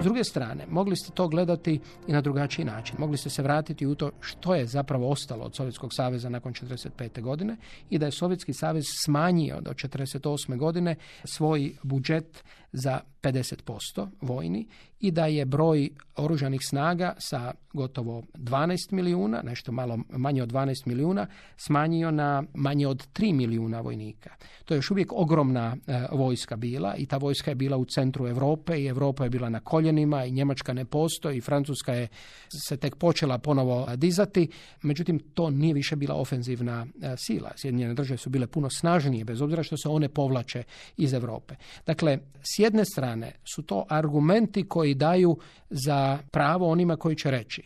S druge strane, mogli ste to gledati i na drugačiji način. Mogli ste se vratiti u to što je zapravo ostalo od Sovjetskog saveza nakon 1945. godine i da je Sovjetski savez smanjio do 1948. godine svoj budžet za 50% vojni i da je broj oružanih snaga sa gotovo 12 milijuna, nešto malo manje od 12 milijuna, smanjio na manje od 3 milijuna vojnika. To je još uvijek ogromna e, vojska bila i ta vojska je bila u centru Europe i Europa je bila na koljenima i Njemačka ne postoji i Francuska je se tek počela ponovo dizati. Međutim, to nije više bila ofenzivna e, sila. Sjedinjene države su bile puno snažnije, bez obzira što se one povlače iz Europe. Dakle, s jedne strane su to argumenti koji daju za pravo onima koji će reći.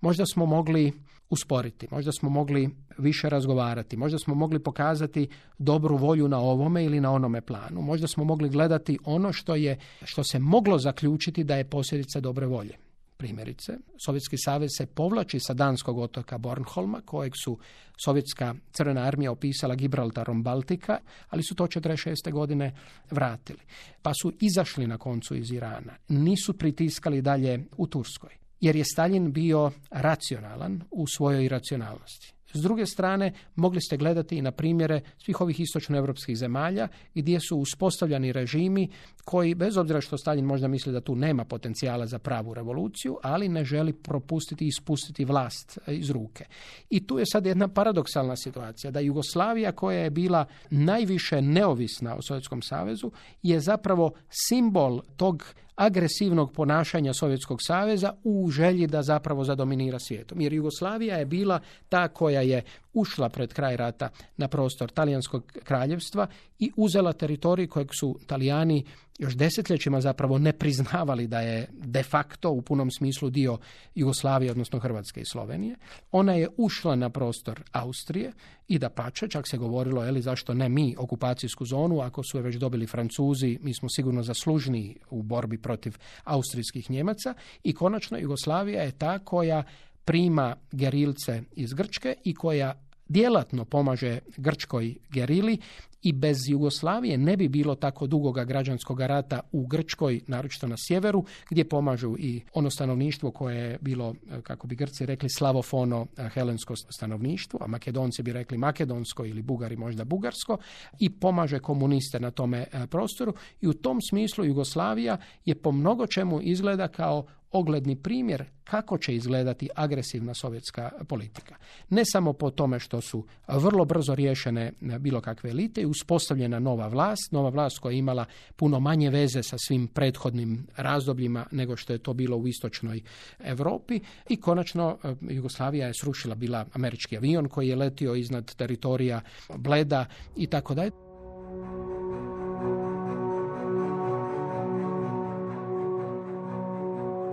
Možda smo mogli usporiti, možda smo mogli više razgovarati, možda smo mogli pokazati dobru volju na ovome ili na onome planu, možda smo mogli gledati ono što je što se moglo zaključiti da je posljedica dobre volje. Primjerice, Sovjetski savez se povlači sa danskog otoka Bornholma, kojeg su Sovjetska crvena armija opisala Gibraltarom Baltika, ali su to 46. godine vratili. Pa su izašli na koncu iz Irana. Nisu pritiskali dalje u Turskoj, jer je Stalin bio racionalan u svojoj iracionalnosti. S druge strane, mogli ste gledati i na primjere svih ovih istočnoevropskih zemalja gdje su uspostavljani režimi koji, bez obzira što Stalin možda misli da tu nema potencijala za pravu revoluciju, ali ne želi propustiti i ispustiti vlast e, iz ruke. I tu je sad jedna paradoksalna situacija, da Jugoslavija koja je bila najviše neovisna u Sovjetskom savezu je zapravo simbol tog agresivnog ponašanja Sovjetskog saveza u želji da zapravo zadominira svijetom. Jer Jugoslavija je bila ta koja je ušla pred kraj rata na prostor talijanskog kraljevstva i uzela teritorij kojeg su Talijani još desetljećima zapravo ne priznavali da je de facto u punom smislu dio Jugoslavije, odnosno Hrvatske i Slovenije. Ona je ušla na prostor Austrije i da pače, čak se govorilo, eli zašto ne mi okupacijsku zonu, ako su je već dobili Francuzi, mi smo sigurno zaslužniji u borbi protiv austrijskih Njemaca i konačno Jugoslavija je ta koja prima gerilce iz Grčke i koja djelatno pomaže grčkoj gerili i bez Jugoslavije ne bi bilo tako dugoga građanskog rata u Grčkoj, naročito na sjeveru, gdje pomažu i ono stanovništvo koje je bilo, kako bi Grci rekli, slavofono helensko stanovništvo, a Makedonci bi rekli makedonsko ili Bugari možda bugarsko, i pomaže komuniste na tome e, prostoru. I u tom smislu Jugoslavija je po mnogo čemu izgleda kao ogledni primjer kako će izgledati agresivna sovjetska politika. Ne samo po tome što su vrlo brzo riješene bilo kakve elite i uspostavljena nova vlast, nova vlast koja je imala puno manje veze sa svim prethodnim razdobljima nego što je to bilo u istočnoj Europi i konačno e, Jugoslavija je srušila bila američki avion koji je letio iznad teritorija Bleda i tako dalje.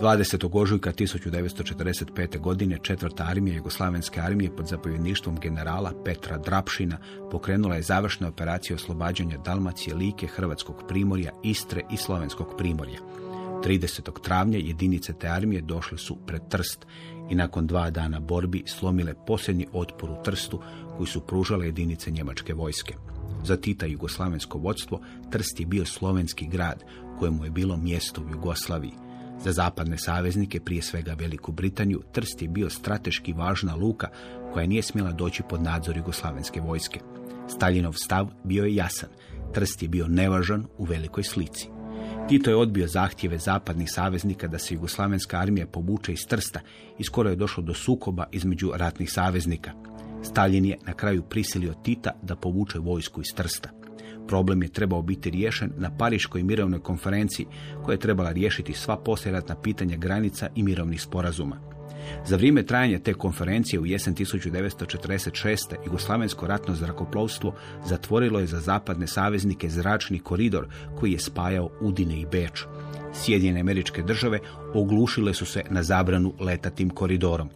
20. ožujka 1945. godine četvrta armija Jugoslavenske armije pod zapovjedništvom generala Petra Drapšina pokrenula je završne operacije oslobađanja Dalmacije, Like, Hrvatskog primorja, Istre i Slovenskog primorja. 30. travnja jedinice te armije došle su pred Trst i nakon dva dana borbi slomile posljednji otpor u Trstu koji su pružale jedinice njemačke vojske. Za Tita jugoslavensko vodstvo Trst je bio slovenski grad kojemu je bilo mjesto u Jugoslaviji. Za zapadne saveznike, prije svega Veliku Britaniju, Trst je bio strateški važna luka koja nije smjela doći pod nadzor jugoslavenske vojske. Staljinov stav bio je jasan. Trst je bio nevažan u velikoj slici. Tito je odbio zahtjeve zapadnih saveznika da se jugoslavenska armija povuče iz Trsta i skoro je došlo do sukoba između ratnih saveznika. Stalin je na kraju prisilio Tita da povuče vojsku iz Trsta. Problem je trebao biti riješen na Pariškoj mirovnoj konferenciji koja je trebala riješiti sva posljeratna pitanja granica i mirovnih sporazuma. Za vrijeme trajanja te konferencije u jesen 1946. Jugoslavensko ratno zrakoplovstvo zatvorilo je za zapadne saveznike zračni koridor koji je spajao Udine i Beč. Sjedinjene američke države oglušile su se na zabranu leta tim koridorom.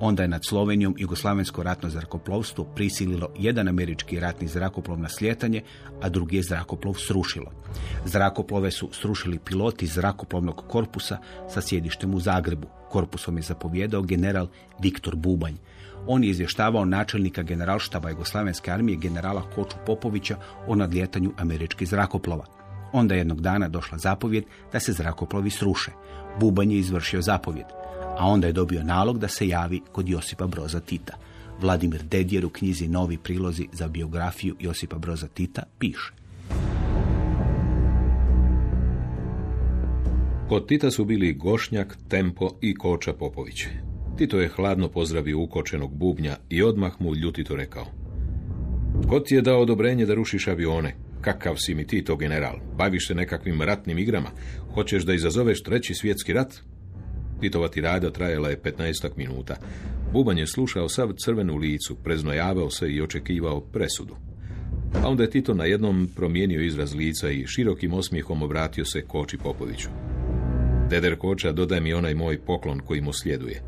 Onda je nad Slovenijom Jugoslavensko ratno zrakoplovstvo prisililo jedan američki ratni zrakoplov na slijetanje, a drugi je zrakoplov srušilo. Zrakoplove su srušili piloti zrakoplovnog korpusa sa sjedištem u Zagrebu. Korpusom je zapovjedao general Viktor Bubanj. On je izvještavao načelnika generalštaba Jugoslavenske armije generala Koču Popovića o nadljetanju američkih zrakoplova. Onda je jednog dana došla zapovjed da se zrakoplovi sruše. Bubanj je izvršio zapovjed a onda je dobio nalog da se javi kod Josipa Broza Tita. Vladimir Dedjer u knjizi Novi prilozi za biografiju Josipa Broza Tita piše.
Kod Tita su bili Gošnjak, Tempo i Koča Popović. Tito je hladno pozdravio ukočenog bubnja i odmah mu ljutito rekao. Tko ti je dao odobrenje da rušiš avione? Kakav si mi ti to general? Baviš se nekakvim ratnim igrama? Hoćeš da izazoveš treći svjetski rat? Titova tirada trajala je 15 minuta. Buban je slušao sav crvenu licu, preznojavao se i očekivao presudu. A onda je Tito na jednom promijenio izraz lica i širokim osmijehom obratio se Koči Popoviću. Deder Koča, dodaj mi onaj moj poklon koji mu sljeduje.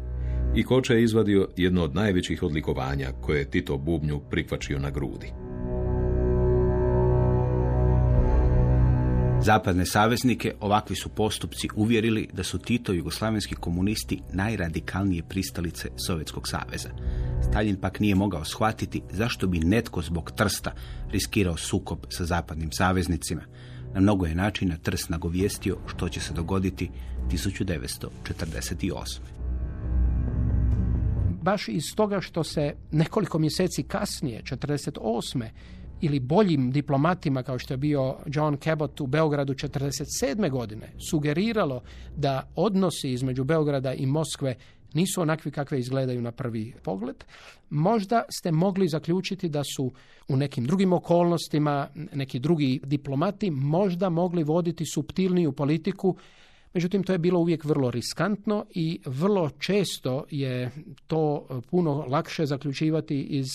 I Koča je izvadio jedno od najvećih odlikovanja koje je Tito Bubnju prikvačio na grudi.
Zapadne saveznike ovakvi su postupci uvjerili da su Tito jugoslavenski komunisti najradikalnije pristalice Sovjetskog saveza. Stalin pak nije mogao shvatiti zašto bi netko zbog Trsta riskirao sukob sa zapadnim saveznicima. Na mnogo je načina Trst nagovijestio što će se dogoditi 1948.
Baš iz toga što se nekoliko mjeseci kasnije, 48 ili boljim diplomatima kao što je bio John Cabot u Beogradu 1947. godine sugeriralo da odnosi između Beograda i Moskve nisu onakvi kakve izgledaju na prvi pogled, možda ste mogli zaključiti da su u nekim drugim okolnostima neki drugi diplomati možda mogli voditi subtilniju politiku Međutim, to je bilo uvijek vrlo riskantno i vrlo često je to puno lakše zaključivati iz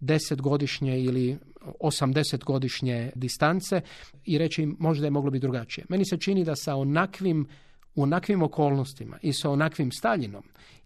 desetgodišnje ili 80 godišnje distance i reći im možda je moglo biti drugačije. Meni se čini da sa onakvim u onakvim okolnostima i sa onakvim Staljinom,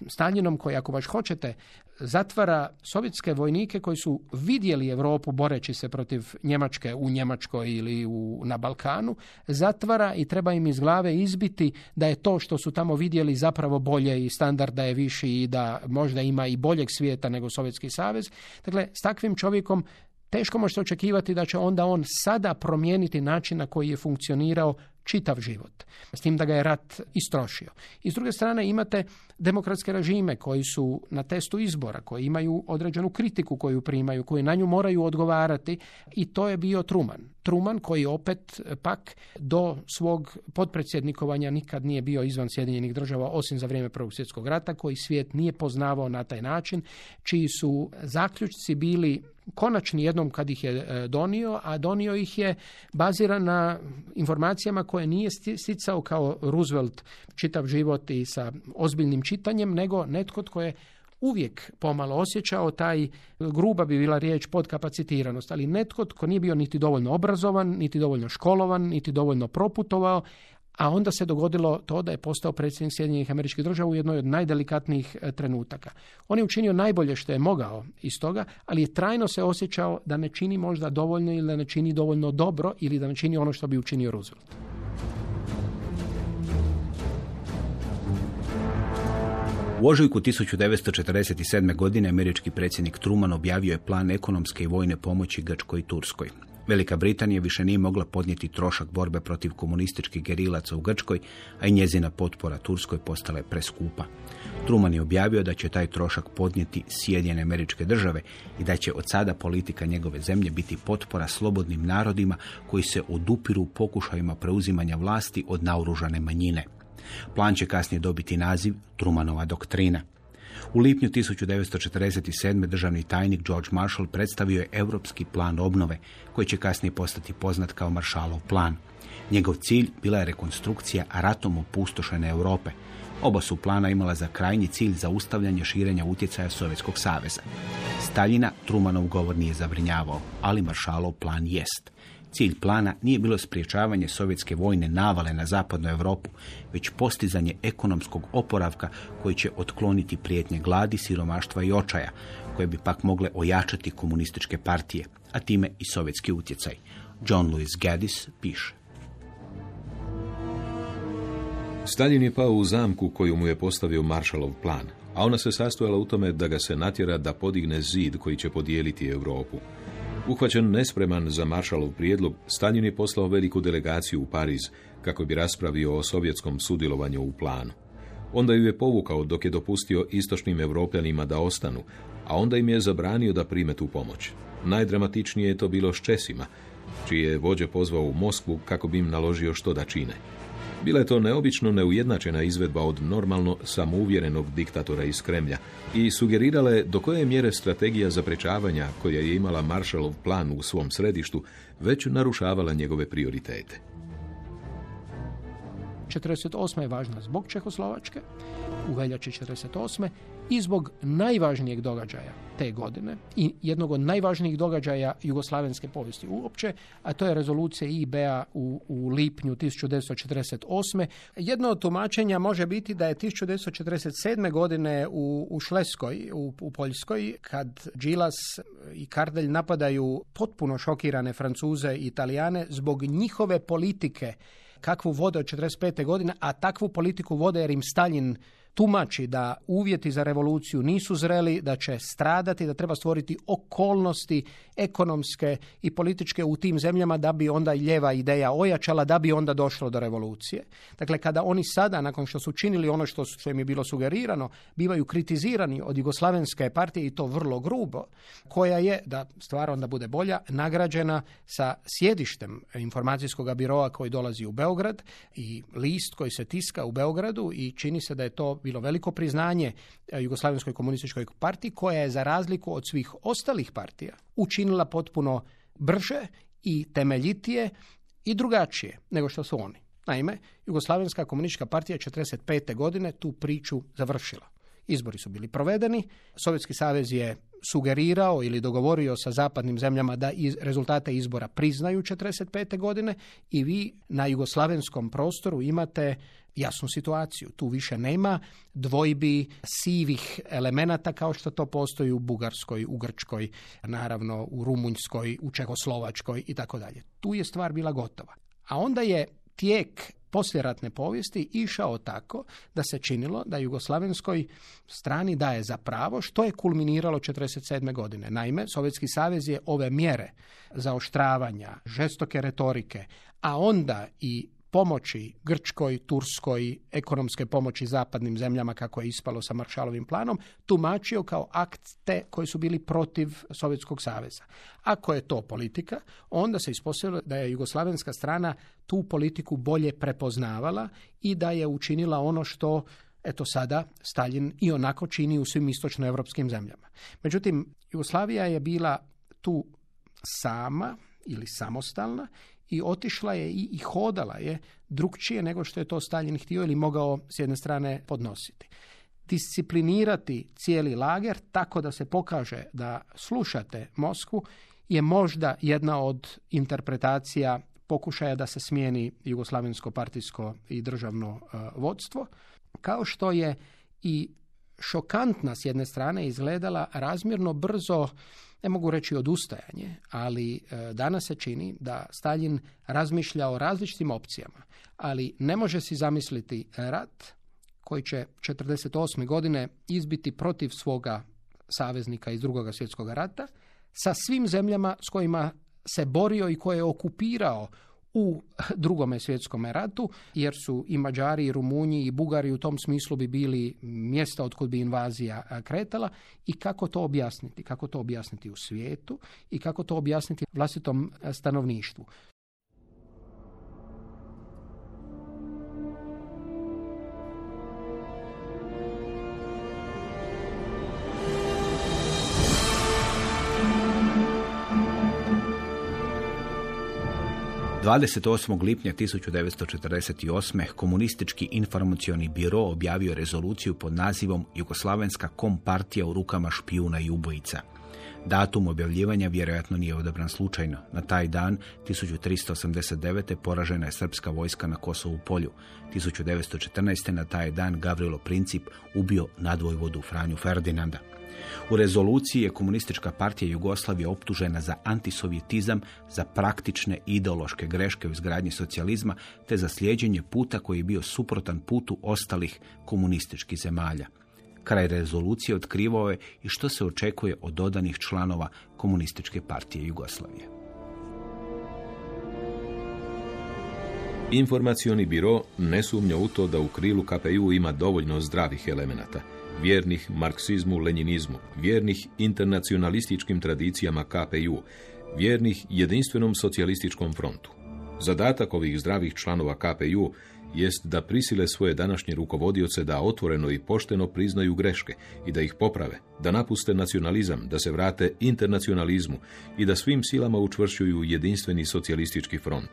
Staljinom koji ako baš hoćete zatvara sovjetske vojnike koji su vidjeli Europu boreći se protiv Njemačke u Njemačkoj ili u, na Balkanu, zatvara i treba im iz glave izbiti da je to što su tamo vidjeli zapravo bolje i standard da je viši i da možda ima i boljeg svijeta nego Sovjetski savez. Dakle, s takvim čovjekom teško možete očekivati da će onda on sada promijeniti način na koji je funkcionirao čitav život. S tim da ga je rat istrošio. I s druge strane imate demokratske režime koji su na testu izbora, koji imaju određenu kritiku koju primaju, koji na nju moraju odgovarati i to je bio Truman. Truman koji opet pak do svog podpredsjednikovanja nikad nije bio izvan Sjedinjenih država osim za vrijeme Prvog svjetskog rata koji svijet nije poznavao na taj način, čiji su zaključci bili konačni jednom kad ih je e, donio, a donio ih je baziran na informacijama koje nije sticao kao Roosevelt čitav život i sa ozbiljnim čitanjem, nego netko tko je uvijek pomalo osjećao taj, gruba bi bila riječ, podkapacitiranost, ali netko tko nije bio niti dovoljno obrazovan, niti dovoljno školovan, niti dovoljno proputovao, a onda se dogodilo to da je postao predsjednik Sjedinjenih američkih država u jednoj od najdelikatnijih e, trenutaka. On je učinio najbolje što je mogao iz toga, ali je trajno se osjećao da ne čini možda dovoljno ili da ne čini dovoljno dobro ili da ne čini ono što bi učinio Roosevelt.
U ožujku 1947. godine američki predsjednik Truman objavio je plan ekonomske i vojne pomoći Grčkoj i Turskoj. Velika Britanija više nije mogla podnijeti trošak borbe protiv komunističkih gerilaca u Grčkoj, a i njezina potpora Turskoj postala je preskupa. Truman je objavio da će taj trošak podnijeti Sjedinjene američke države i da će od sada politika njegove zemlje biti potpora slobodnim narodima koji se odupiru pokušajima preuzimanja vlasti od naoružane manjine. Plan će kasnije dobiti naziv Trumanova doktrina. U lipnju 1947. državni tajnik George Marshall predstavio je europski plan obnove, koji će kasnije postati poznat kao Marshallov plan. Njegov cilj bila je rekonstrukcija ratom opustošene Europe. Oba su plana imala za krajnji cilj zaustavljanje širenja utjecaja Sovjetskog saveza. Staljina Trumanov govor nije zabrinjavao, ali Marshallov plan jest. Cilj plana nije bilo spriječavanje sovjetske vojne navale na zapadnu Europu, već postizanje ekonomskog oporavka koji će otkloniti prijetnje gladi, siromaštva i očaja, koje bi pak mogle ojačati komunističke partije, a time i sovjetski utjecaj. John Louis Gaddis piše.
Stalin je pao u zamku koju mu je postavio Marshallov plan, a ona se sastojala u tome da ga se natjera da podigne zid koji će podijeliti Europu. Uhvaćen nespreman za Maršalov prijedlog, Stalin je poslao veliku delegaciju u Pariz kako bi raspravio o sovjetskom sudjelovanju u planu. Onda ju je povukao dok je dopustio istočnim evropljanima da ostanu, a onda im je zabranio da prime tu pomoć. Najdramatičnije je to bilo s Česima, čiji je vođe pozvao u Moskvu kako bi im naložio što da čine. Bila je to neobično neujednačena izvedba od normalno samouvjerenog diktatora iz Kremlja i sugerirala je do koje mjere strategija zaprečavanja koja je imala Marshallov plan u svom središtu već narušavala njegove prioritete.
48. je važna zbog Čehoslovačke, u veljači 48. i zbog najvažnijeg događaja te godine i jednog od najvažnijih događaja jugoslavenske povijesti uopće, a to je rezolucija IBA u, u lipnju 1948. Jedno od tumačenja može biti da je 1947. godine u, u Šleskoj, u, u Poljskoj, kad Đilas i Kardelj napadaju potpuno šokirane Francuze i Italijane zbog njihove politike kakvu vode od 45. godine, a takvu politiku vode jer im Stalin tumači da uvjeti za revoluciju nisu zreli, da će stradati, da treba stvoriti okolnosti ekonomske i političke u tim zemljama da bi onda ljeva ideja ojačala, da bi onda došlo do revolucije. Dakle, kada oni sada, nakon što su činili ono što, što im je bilo sugerirano, bivaju kritizirani od Jugoslavenske partije i to vrlo grubo, koja je, da stvar onda bude bolja, nagrađena sa sjedištem informacijskog biroa koji dolazi u Beograd i list koji se tiska u Beogradu i čini se da je to bilo veliko priznanje e, Jugoslavenskoj komunističkoj partiji koja je za razliku od svih ostalih partija učinila potpuno brže i temeljitije i drugačije nego što su oni. Naime, Jugoslavenska komunistička partija 45. godine tu priču završila. Izbori su bili provedeni, Sovjetski savez je sugerirao ili dogovorio sa zapadnim zemljama da iz rezultate izbora priznaju 45. godine i vi na jugoslavenskom prostoru imate jasnu situaciju. Tu više nema dvojbi sivih elemenata kao što to postoji u Bugarskoj, u Grčkoj, naravno u Rumunjskoj, u Čehoslovačkoj i tako dalje. Tu je stvar bila gotova. A onda je tijek posljeratne povijesti išao tako da se činilo da jugoslavenskoj strani daje za pravo što je kulminiralo 1947. godine. Naime, Sovjetski savez je ove mjere zaoštravanja, žestoke retorike, a onda i pomoći Grčkoj, Turskoj, ekonomske pomoći zapadnim zemljama kako je ispalo sa Maršalovim planom, tumačio kao akte koji su bili protiv Sovjetskog saveza. Ako je to politika, onda se ispostavilo da je jugoslavenska strana tu politiku bolje prepoznavala i da je učinila ono što eto sada Stalin i onako čini u svim istočnoevropskim zemljama. Međutim, Jugoslavija je bila tu sama ili samostalna i otišla je i, i hodala je drugčije nego što je to Stalin htio ili mogao s jedne strane podnositi. Disciplinirati cijeli lager tako da se pokaže da slušate Moskvu je možda jedna od interpretacija pokušaja da se smijeni jugoslavensko partijsko i državno uh, vodstvo, kao što je i šokantna s jedne strane izgledala razmjerno brzo ne mogu reći odustajanje, ali e, danas se čini da Stalin razmišlja o različitim opcijama, ali ne može si zamisliti rat koji će 48. godine izbiti protiv svoga saveznika iz drugog svjetskog rata sa svim zemljama s kojima se borio i koji je okupirao u drugome svjetskom ratu, jer su i Mađari, i Rumunji, i Bugari u tom smislu bi bili mjesta od kud bi invazija kretala. I kako to objasniti, kako to objasniti u svijetu? I kako to objasniti vlastitom stanovništvu.
28. lipnja 1948. komunistički informacioni biro objavio rezoluciju pod nazivom Jugoslavenska kompartija u rukama špijuna i ubojica. Datum objavljivanja vjerojatno nije odabran slučajno. Na taj dan, 1389. poražena je srpska vojska na Kosovu polju. 1914. na taj dan Gavrilo Princip ubio nadvojvodu Franju Ferdinanda. U rezoluciji je komunistička partija Jugoslavije optužena za antisovjetizam, za praktične ideološke greške u izgradnji socijalizma, te za slijeđenje puta koji je bio suprotan putu ostalih komunističkih zemalja. Kraj rezolucije otkrivao je i što se očekuje od dodanih članova komunističke partije Jugoslavije.
Informacioni biro ne sumnja u to da u krilu KPU ima dovoljno zdravih elemenata – vjernih marksizmu, lenjinizmu, vjernih internacionalističkim tradicijama KPU, vjernih jedinstvenom socijalističkom frontu. Zadatak ovih zdravih članova KPU jest da prisile svoje današnje rukovodioce da otvoreno i pošteno priznaju greške i da ih poprave, da napuste nacionalizam, da se vrate internacionalizmu i da svim silama učvršuju jedinstveni socijalistički front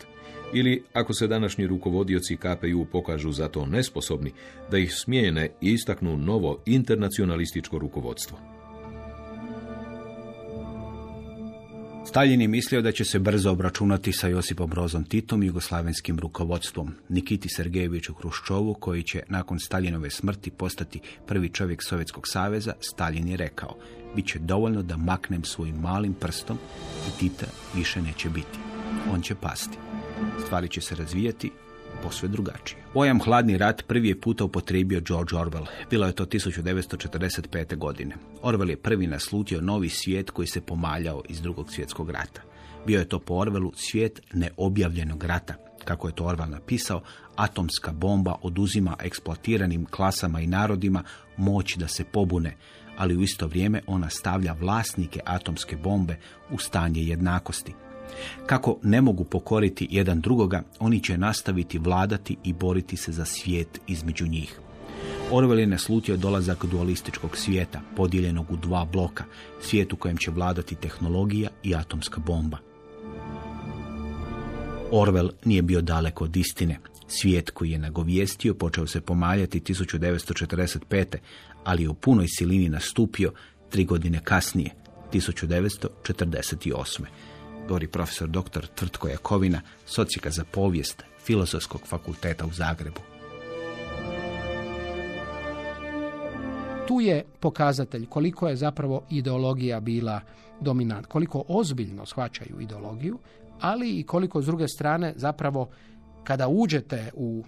ili ako se današnji rukovodioci KPU pokažu za to nesposobni, da ih smijene i istaknu novo internacionalističko rukovodstvo.
Stalin je mislio da će se brzo obračunati sa Josipom Brozom Titom i jugoslavenskim rukovodstvom. Nikiti Sergejeviću Hruščovu, koji će nakon Staljinove smrti postati prvi čovjek Sovjetskog saveza, Stalin je rekao, bit će dovoljno da maknem svojim malim prstom i Tita više neće biti. On će pasti. Stvari će se razvijati posve drugačije. Pojam hladni rat prvi je puta upotrijebio George Orwell. Bilo je to 1945. godine. Orwell je prvi naslutio novi svijet koji se pomaljao iz drugog svjetskog rata. Bio je to po Orwellu svijet neobjavljenog rata. Kako je to Orwell napisao, atomska bomba oduzima eksploatiranim klasama i narodima moć da se pobune, ali u isto vrijeme ona stavlja vlasnike atomske bombe u stanje jednakosti. Kako ne mogu pokoriti jedan drugoga, oni će nastaviti vladati i boriti se za svijet između njih. Orwell je naslutio dolazak dualističkog svijeta, podijeljenog u dva bloka, svijet u kojem će vladati tehnologija i atomska bomba. Orwell nije bio daleko od istine. Svijet koji je nagovijestio počeo se pomaljati 1945. ali je u punoj silini nastupio tri godine kasnije, 1948 govori profesor dr. Tvrtko Jakovina, socijaka za povijest Filozofskog fakulteta u Zagrebu.
Tu je pokazatelj koliko je zapravo ideologija bila dominant, koliko ozbiljno shvaćaju ideologiju, ali i koliko s druge strane zapravo kada uđete u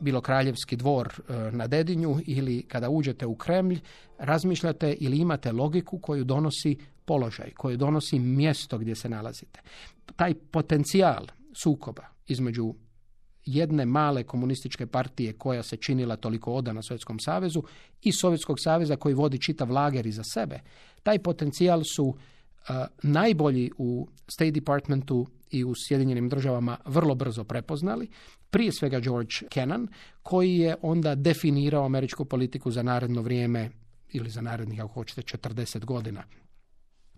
bilo kraljevski dvor e, na Dedinju ili kada uđete u Kremlj, razmišljate ili imate logiku koju donosi položaj, koju donosi mjesto gdje se nalazite. Taj potencijal sukoba između jedne male komunističke partije koja se činila toliko odana Sovjetskom savezu i Sovjetskog saveza koji vodi čitav lager iza sebe, taj potencijal su najbolji u State Departmentu i u Sjedinjenim državama vrlo brzo prepoznali. Prije svega George Kennan, koji je onda definirao američku politiku za naredno vrijeme ili za narednih, ako hoćete, 40 godina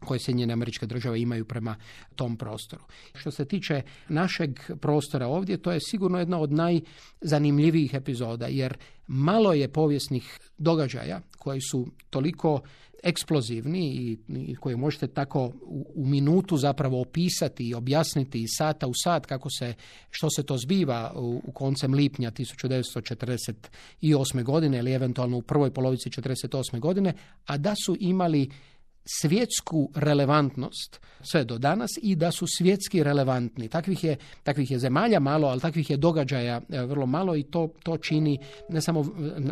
koje Sjedinjene američke države imaju prema tom prostoru. Što se tiče našeg prostora ovdje, to je sigurno jedna od najzanimljivijih epizoda, jer malo je povijesnih događaja koji su toliko eksplozivni i, i koje možete tako u, u, minutu zapravo opisati i objasniti iz sata u sat kako se, što se to zbiva u, u koncem lipnja 1948. godine ili eventualno u prvoj polovici 1948. godine, a da su imali svjetsku relevantnost sve do danas i da su svjetski relevantni. Takvih je, takvih je zemalja malo, ali takvih je događaja e, vrlo malo i to, to čini ne samo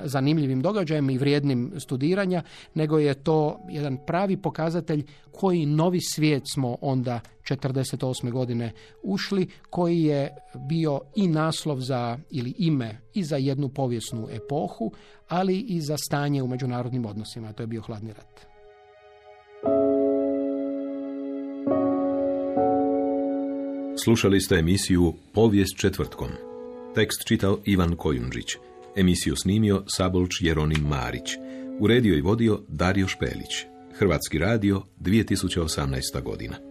zanimljivim događajem i vrijednim studiranja, nego je to jedan pravi pokazatelj koji novi svijet smo onda 48. godine ušli, koji je bio i naslov za ili ime i za jednu povijesnu epohu, ali i za stanje u međunarodnim odnosima. To je bio hladni rat.
Slušali ste emisiju Povijest četvrtkom. Tekst čitao Ivan Kojundžić. Emisiju snimio Sabolč Jeronim Marić. Uredio i vodio Dario Špelić. Hrvatski radio 2018. godina.